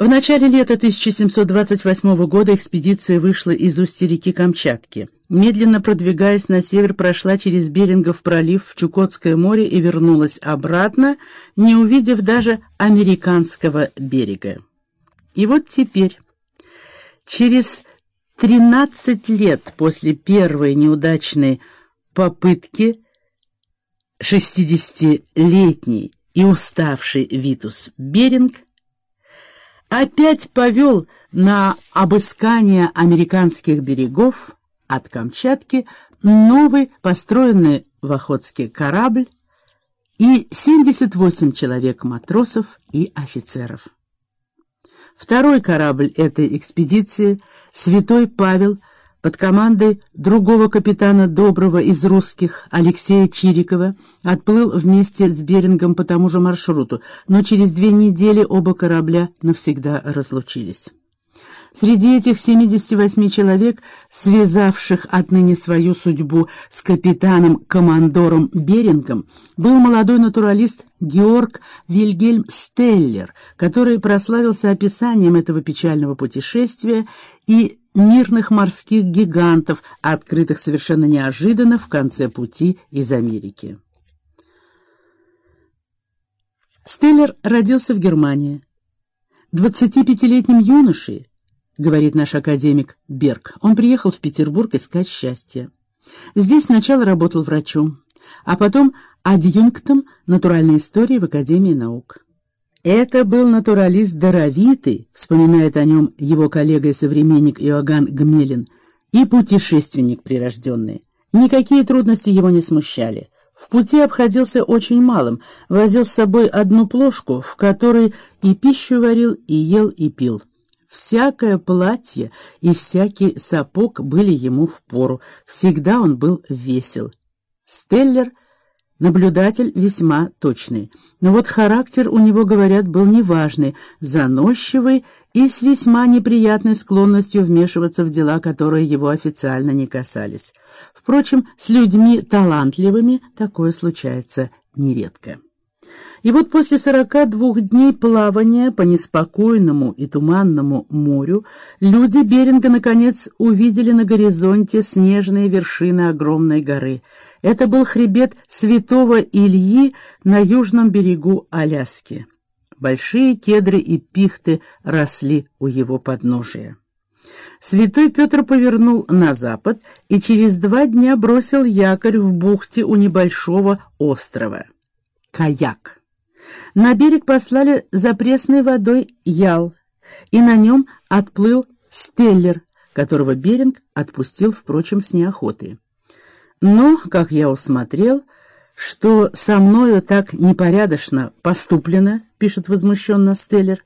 В начале лета 1728 года экспедиция вышла из устья реки Камчатки. Медленно продвигаясь на север, прошла через Берингов пролив в Чукотское море и вернулась обратно, не увидев даже американского берега. И вот теперь, через 13 лет после первой неудачной попытки, 60-летний и уставший Витус Беринг опять повел на обыскание американских берегов от Камчатки новый построенный в Охотске корабль и 78 человек матросов и офицеров. Второй корабль этой экспедиции, «Святой Павел», под командой другого капитана Доброго из русских, Алексея Чирикова, отплыл вместе с Берингом по тому же маршруту, но через две недели оба корабля навсегда разлучились. Среди этих 78 человек, связавших отныне свою судьбу с капитаном-командором Берингом, был молодой натуралист Георг Вильгельм Стеллер, который прославился описанием этого печального путешествия и мирных морских гигантов, открытых совершенно неожиданно в конце пути из Америки. Стеллер родился в Германии. 25-летним юношей, говорит наш академик Берг, он приехал в Петербург искать счастья. Здесь сначала работал врачом, а потом адъюнктом натуральной истории в Академии наук. Это был натуралист даровитый, вспоминает о нем его коллега и современник Иоганн Гмелин, и путешественник прирожденный. Никакие трудности его не смущали. В пути обходился очень малым, возил с собой одну плошку, в которой и пищу варил, и ел, и пил. Всякое платье и всякий сапог были ему в пору, всегда он был весел. Стеллер Наблюдатель весьма точный. Но вот характер у него, говорят, был неважный, заносчивый и с весьма неприятной склонностью вмешиваться в дела, которые его официально не касались. Впрочем, с людьми талантливыми такое случается нередко. И вот после сорока двух дней плавания по неспокойному и туманному морю люди Беринга наконец увидели на горизонте снежные вершины огромной горы. Это был хребет Святого Ильи на южном берегу Аляски. Большие кедры и пихты росли у его подножия. Святой Петр повернул на запад и через два дня бросил якорь в бухте у небольшого острова. Каяк. На берег послали за пресной водой ял, и на нем отплыл стеллер, которого Беринг отпустил, впрочем, с неохотой. Но, как я усмотрел, что со мною так непорядочно поступлено, пишет возмущенно Стеллер,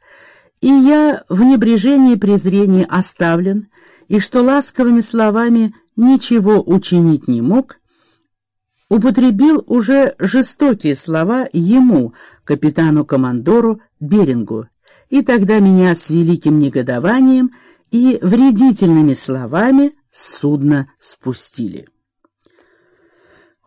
и я в небрежении и презрении оставлен, и что ласковыми словами ничего учинить не мог, употребил уже жестокие слова ему, капитану-командору Берингу, и тогда меня с великим негодованием и вредительными словами с судна спустили.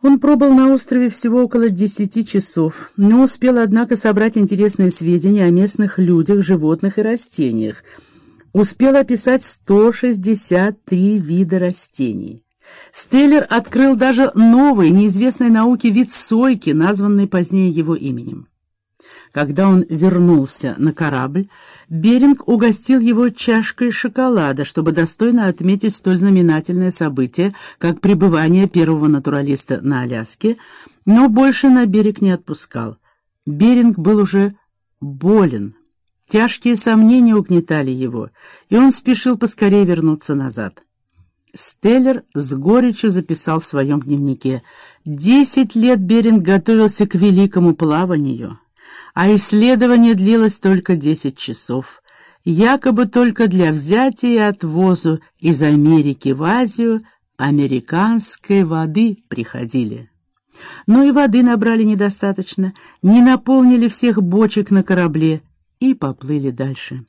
Он пробыл на острове всего около десяти часов, но успел, однако, собрать интересные сведения о местных людях, животных и растениях. Успел описать 163 вида растений. Стеллер открыл даже новый, неизвестной науке вид сойки, названный позднее его именем. Когда он вернулся на корабль, Беринг угостил его чашкой шоколада, чтобы достойно отметить столь знаменательное событие, как пребывание первого натуралиста на Аляске, но больше на берег не отпускал. Беринг был уже болен. Тяжкие сомнения угнетали его, и он спешил поскорее вернуться назад. Стеллер с горечью записал в своем дневнике. «Десять лет Беринг готовился к великому плаванию, а исследование длилось только десять часов, якобы только для взятия и отвозу из Америки в Азию американской воды приходили». Но и воды набрали недостаточно, не наполнили всех бочек на корабле и поплыли дальше.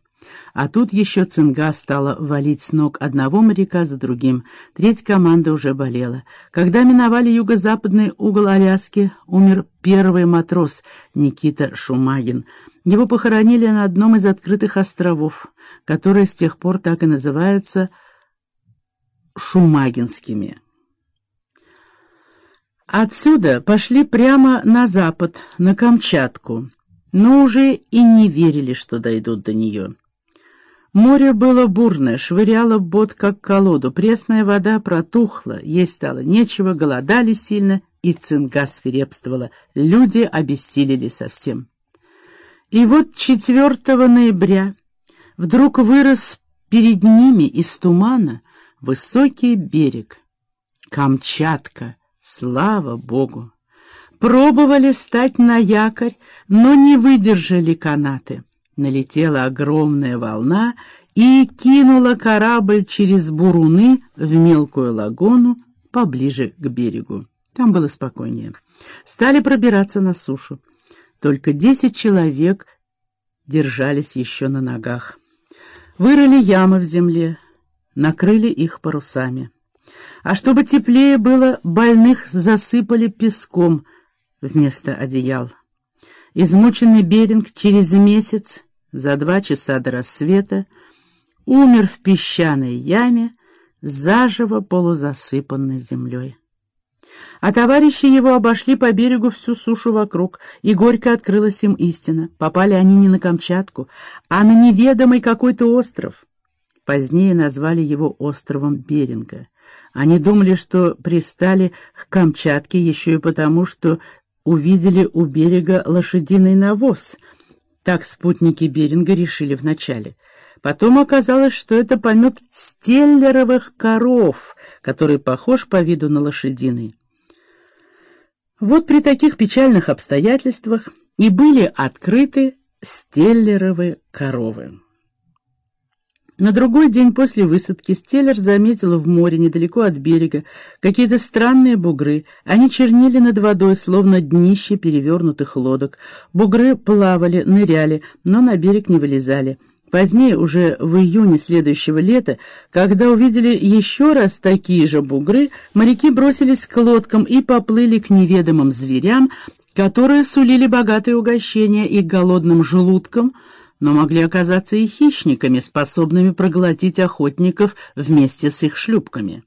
А тут еще цинга стала валить с ног одного моряка за другим. Треть команды уже болела. Когда миновали юго-западный угол Аляски, умер первый матрос Никита Шумагин. Его похоронили на одном из открытых островов, которые с тех пор так и называются Шумагинскими. Отсюда пошли прямо на запад, на Камчатку, но уже и не верили, что дойдут до нее. Море было бурное, швыряло бот как колоду, пресная вода протухла, есть стало нечего, голодали сильно, и цинга свирепствовала, люди обессилели совсем. И вот 4 ноября вдруг вырос перед ними из тумана высокий берег. Камчатка, слава Богу! Пробовали стать на якорь, но не выдержали канаты налетела огромная волна и кинула корабль через буруны в мелкую лагуну поближе к берегу. Там было спокойнее. Стали пробираться на сушу. Только десять человек держались еще на ногах. Вырыли ямы в земле, накрыли их парусами. А чтобы теплее было, больных засыпали песком вместо одеял. Измученный Беринг через месяц за два часа до рассвета умер в песчаной яме, заживо полузасыпанной землей. А товарищи его обошли по берегу всю сушу вокруг, и горько открылась им истина. Попали они не на Камчатку, а на неведомый какой-то остров. Позднее назвали его островом Беринга. Они думали, что пристали к Камчатке еще и потому, что увидели у берега лошадиный навоз — так спутники Беринга решили вначале. Потом оказалось, что это помет стеллеровых коров, который похож по виду на лошадиный. Вот при таких печальных обстоятельствах и были открыты стеллеровы коровы. На другой день после высадки Стеллер заметил в море, недалеко от берега, какие-то странные бугры. Они чернили над водой, словно днище перевернутых лодок. Бугры плавали, ныряли, но на берег не вылезали. Позднее, уже в июне следующего лета, когда увидели еще раз такие же бугры, моряки бросились к лодкам и поплыли к неведомым зверям, которые сулили богатые угощения и голодным желудкам, но могли оказаться и хищниками, способными проглотить охотников вместе с их шлюпками.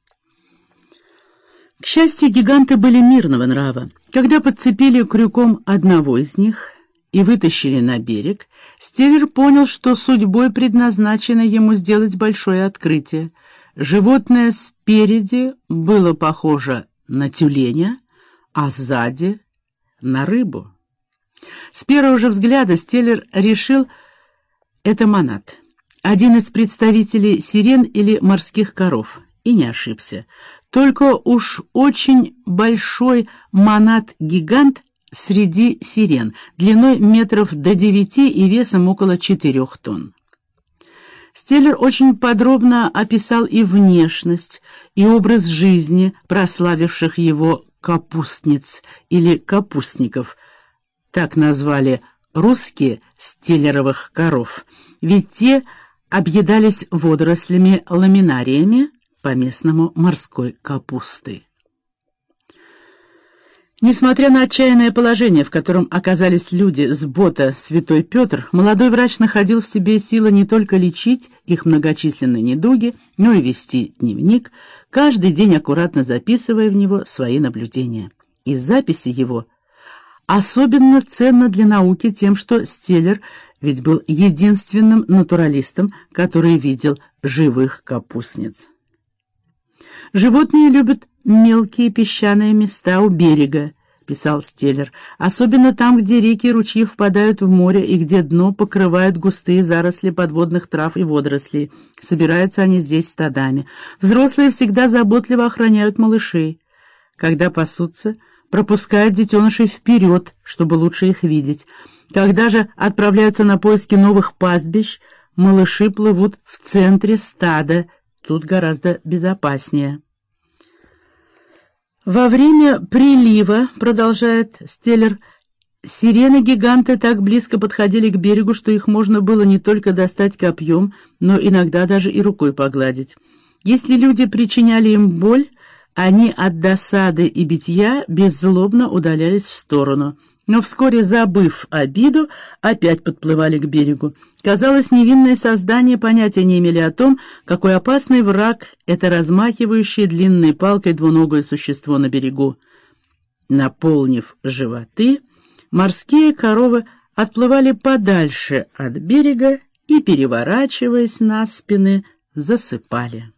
К счастью, гиганты были мирного нрава. Когда подцепили крюком одного из них и вытащили на берег, Стеллер понял, что судьбой предназначено ему сделать большое открытие. Животное спереди было похоже на тюленя, а сзади — на рыбу. С первого же взгляда Стеллер решил, это монад, один из представителей сирен или морских коров, и не ошибся. Только уж очень большой монад-гигант среди сирен, длиной метров до девяти и весом около четырех тонн. Стеллер очень подробно описал и внешность, и образ жизни прославивших его капустниц или капустников, так назвали русские стиллеровых коров, ведь те объедались водорослями ламинариями, по-местному морской капусты. Несмотря на отчаянное положение, в котором оказались люди с бота «Святой Петр», молодой врач находил в себе силы не только лечить их многочисленные недуги, но и вести дневник, каждый день аккуратно записывая в него свои наблюдения. Из записи его особенно ценно для науки тем, что Стеллер ведь был единственным натуралистом, который видел живых капустниц. «Животные любят мелкие песчаные места у берега», — писал Стеллер, «особенно там, где реки и ручьи впадают в море и где дно покрывают густые заросли подводных трав и водорослей. Собираются они здесь стадами. Взрослые всегда заботливо охраняют малышей. Когда пасутся — пропускают детенышей вперед, чтобы лучше их видеть. Когда же отправляются на поиски новых пастбищ, малыши плывут в центре стада, тут гораздо безопаснее. Во время прилива, продолжает Стеллер, Сирены-гиганты так близко подходили к берегу, что их можно было не только достать копьем, но иногда даже и рукой погладить. Если люди причиняли им боль, они от досады и битья беззлобно удалялись в сторону, но вскоре, забыв обиду, опять подплывали к берегу. Казалось, невинные создания понятия не имели о том, какой опасный враг это размахивающее длинной палкой двуногое существо на берегу. Наполнив животы, морские коровы отплывали подальше от берега и, переворачиваясь на спины, засыпали.